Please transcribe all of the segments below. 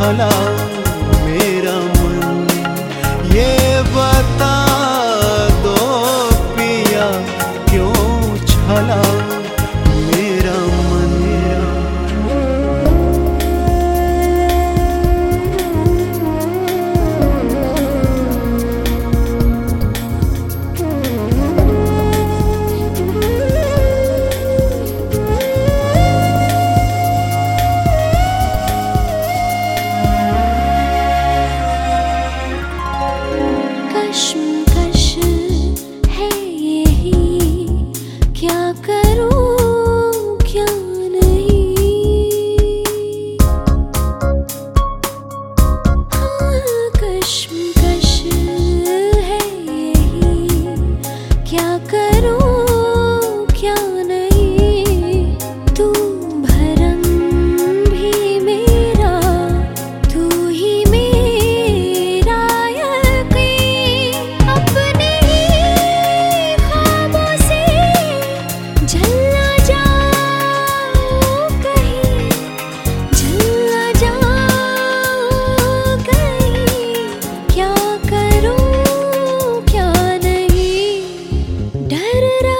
भला मेरा मन। ये बता दो पिया क्यों छला? let it out.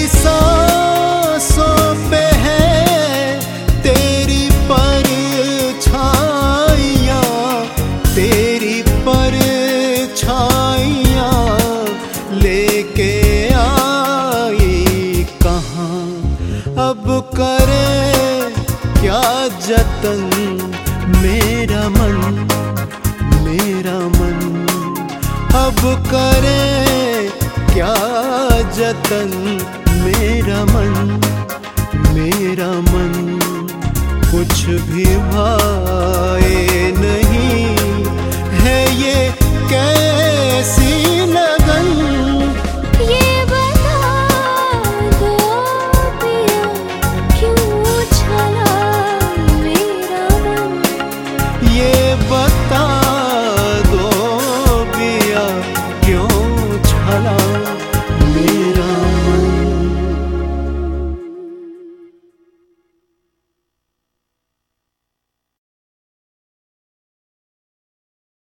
करे, क्या जतन मेरा मन मेरा मन। अब करे, क्या जतन मेरा मन मेरा मन। कुछ भी भाए नहीं है ये but